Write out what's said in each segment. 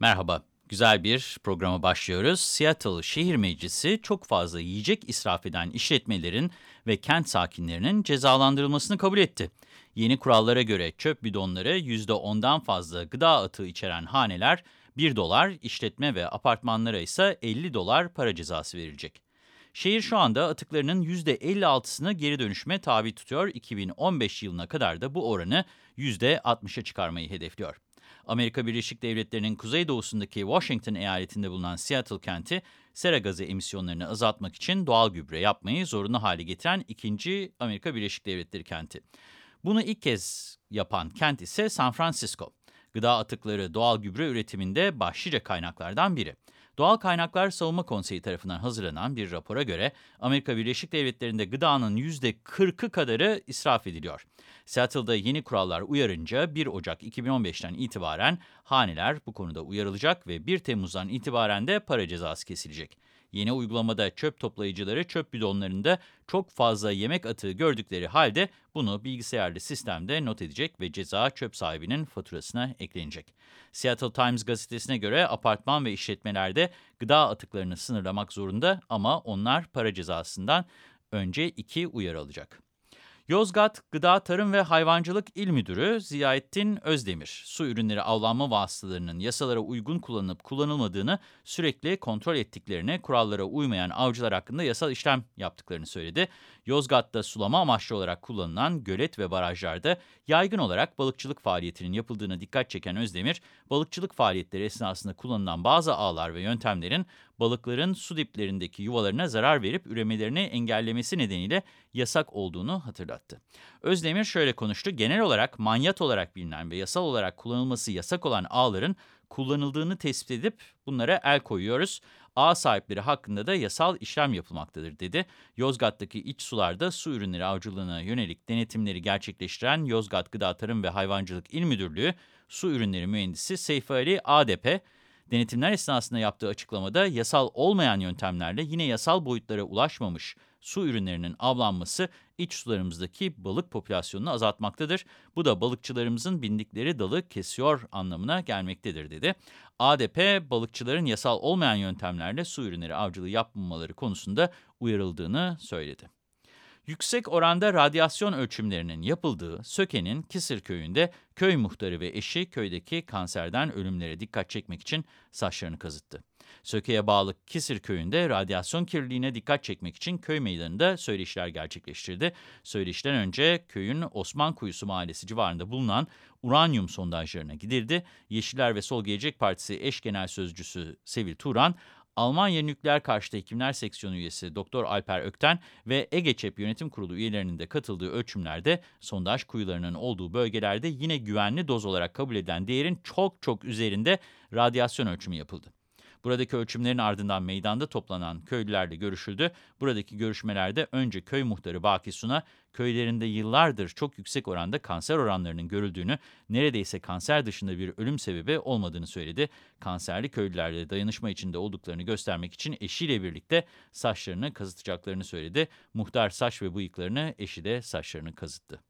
Merhaba, güzel bir programa başlıyoruz. Seattle Şehir Meclisi çok fazla yiyecek israf eden işletmelerin ve kent sakinlerinin cezalandırılmasını kabul etti. Yeni kurallara göre çöp bidonları %10'dan fazla gıda atığı içeren haneler 1 dolar, işletme ve apartmanlara ise 50 dolar para cezası verilecek. Şehir şu anda atıklarının %56'sını geri dönüşüme tabi tutuyor. 2015 yılına kadar da bu oranı %60'a çıkarmayı hedefliyor. Amerika Birleşik Devletleri'nin kuzeydoğusundaki Washington eyaletinde bulunan Seattle kenti, sera gazı emisyonlarını azaltmak için doğal gübre yapmayı zorunlu hale getiren ikinci Amerika Birleşik Devletleri kenti. Bunu ilk kez yapan kent ise San Francisco. Gıda atıkları doğal gübre üretiminde başlıca kaynaklardan biri. Doğal Kaynaklar Savunma Konseyi tarafından hazırlanan bir rapora göre Amerika Birleşik Devletleri'nde gıdanın %40'ı kadarı israf ediliyor. Seattle'da yeni kurallar uyarınca 1 Ocak 2015'ten itibaren haneler bu konuda uyarılacak ve 1 Temmuz'dan itibaren de para cezası kesilecek. Yeni uygulamada çöp toplayıcıları çöp bidonlarında çok fazla yemek atığı gördükleri halde bunu bilgisayarlı sistemde not edecek ve ceza çöp sahibinin faturasına eklenecek. Seattle Times gazetesine göre apartman ve işletmelerde gıda atıklarını sınırlamak zorunda ama onlar para cezasından önce iki uyarı alacak. Yozgat Gıda Tarım ve Hayvancılık İl Müdürü Ziyaettin Özdemir, su ürünleri avlanma vasıtalarının yasalara uygun kullanılıp kullanılmadığını sürekli kontrol ettiklerini, kurallara uymayan avcılar hakkında yasal işlem yaptıklarını söyledi. Yozgat'ta sulama amaçlı olarak kullanılan gölet ve barajlarda yaygın olarak balıkçılık faaliyetinin yapıldığına dikkat çeken Özdemir, balıkçılık faaliyetleri esnasında kullanılan bazı ağlar ve yöntemlerin balıkların su diplerindeki yuvalarına zarar verip üremelerini engellemesi nedeniyle yasak olduğunu hatırlattı. Özdemir şöyle konuştu, genel olarak manyat olarak bilinen ve yasal olarak kullanılması yasak olan ağların kullanıldığını tespit edip bunlara el koyuyoruz. Ağ sahipleri hakkında da yasal işlem yapılmaktadır dedi. Yozgat'taki iç sularda su ürünleri avcılığına yönelik denetimleri gerçekleştiren Yozgat Gıda Tarım ve Hayvancılık İl Müdürlüğü Su Ürünleri Mühendisi Seyfi Ali ADP, denetimler esnasında yaptığı açıklamada yasal olmayan yöntemlerle yine yasal boyutlara ulaşmamış su ürünlerinin avlanması iç sularımızdaki balık popülasyonunu azaltmaktadır. Bu da balıkçılarımızın bindikleri dalı kesiyor anlamına gelmektedir dedi. ADP balıkçıların yasal olmayan yöntemlerle su ürünleri avcılığı yapmamaları konusunda uyarıldığını söyledi. Yüksek oranda radyasyon ölçümlerinin yapıldığı Söke'nin Kisir köyünde köy muhtarı ve eşi köydeki kanserden ölümlere dikkat çekmek için saçlarını kazıttı. Söke'ye bağlı Kisir köyünde radyasyon kirliliğine dikkat çekmek için köy meydanında söyleşiler gerçekleştirdi. Söyleşiden önce köyün Osman Kuyusu mahallesi civarında bulunan uranyum sondajlarına gidildi. Yeşiller ve Sol Gelecek Partisi eş genel sözcüsü Sevil Turan, Almanya Nükleer Karşıtı Hekimler Seksiyonu üyesi Doktor Alper Ökten ve EGEÇEP Yönetim Kurulu üyelerinin de katıldığı ölçümlerde sondaj kuyularının olduğu bölgelerde yine güvenli doz olarak kabul edilen değerin çok çok üzerinde radyasyon ölçümü yapıldı. Buradaki ölçümlerin ardından meydanda toplanan köylülerle görüşüldü. Buradaki görüşmelerde önce köy muhtarı Baki Suna, köylerinde yıllardır çok yüksek oranda kanser oranlarının görüldüğünü, neredeyse kanser dışında bir ölüm sebebi olmadığını söyledi. Kanserli köylülerle dayanışma içinde olduklarını göstermek için eşiyle birlikte saçlarını kazıtacaklarını söyledi. Muhtar saç ve bıyıklarını, eşi de saçlarını kazıttı.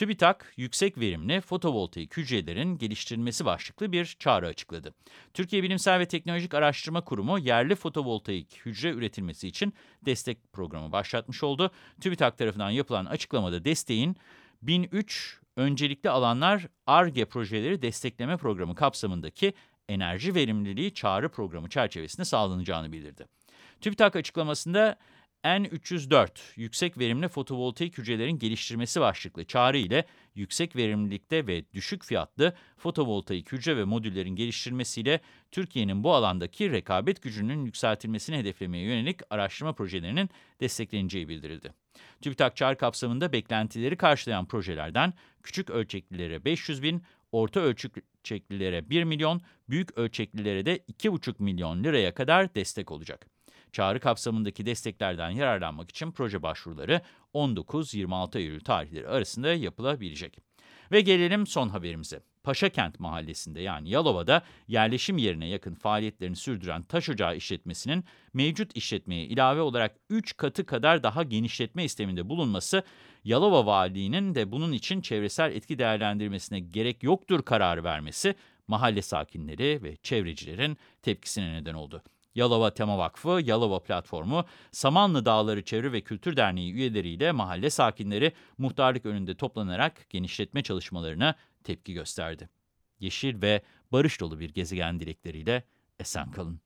TÜBİTAK, yüksek verimli fotovoltaik hücrelerin geliştirilmesi başlıklı bir çağrı açıkladı. Türkiye Bilimsel ve Teknolojik Araştırma Kurumu yerli fotovoltaik hücre üretilmesi için destek programı başlatmış oldu. TÜBİTAK tarafından yapılan açıklamada desteğin 1003 öncelikli alanlar ARGE projeleri destekleme programı kapsamındaki enerji verimliliği çağrı programı çerçevesinde sağlanacağını bildirdi. TÜBİTAK açıklamasında N304 yüksek verimli fotovoltaik hücrelerin geliştirmesi başlıklı çağrı ile yüksek verimlilikte ve düşük fiyatlı fotovoltaik hücre ve modüllerin geliştirmesiyle Türkiye'nin bu alandaki rekabet gücünün yükseltilmesini hedeflemeye yönelik araştırma projelerinin destekleneceği bildirildi. TÜBİTAK çağrı kapsamında beklentileri karşılayan projelerden küçük ölçeklilere 500 bin, orta ölçeklilere 1 milyon, büyük ölçeklilere de 2,5 milyon liraya kadar destek olacak. Çağrı kapsamındaki desteklerden yararlanmak için proje başvuruları 19-26 Eylül tarihleri arasında yapılabilecek. Ve gelelim son haberimize. Paşakent mahallesinde yani Yalova'da yerleşim yerine yakın faaliyetlerini sürdüren taş ocağı işletmesinin mevcut işletmeye ilave olarak 3 katı kadar daha genişletme isteminde bulunması, Yalova Valiliğinin de bunun için çevresel etki değerlendirmesine gerek yoktur kararı vermesi, mahalle sakinleri ve çevrecilerin tepkisine neden oldu. Yalova Tema Vakfı, Yalova Platformu, Samanlı Dağları Çevre ve Kültür Derneği üyeleriyle mahalle sakinleri muhtarlık önünde toplanarak genişletme çalışmalarına tepki gösterdi. Yeşil ve barış dolu bir gezegen dilekleriyle esen kalın.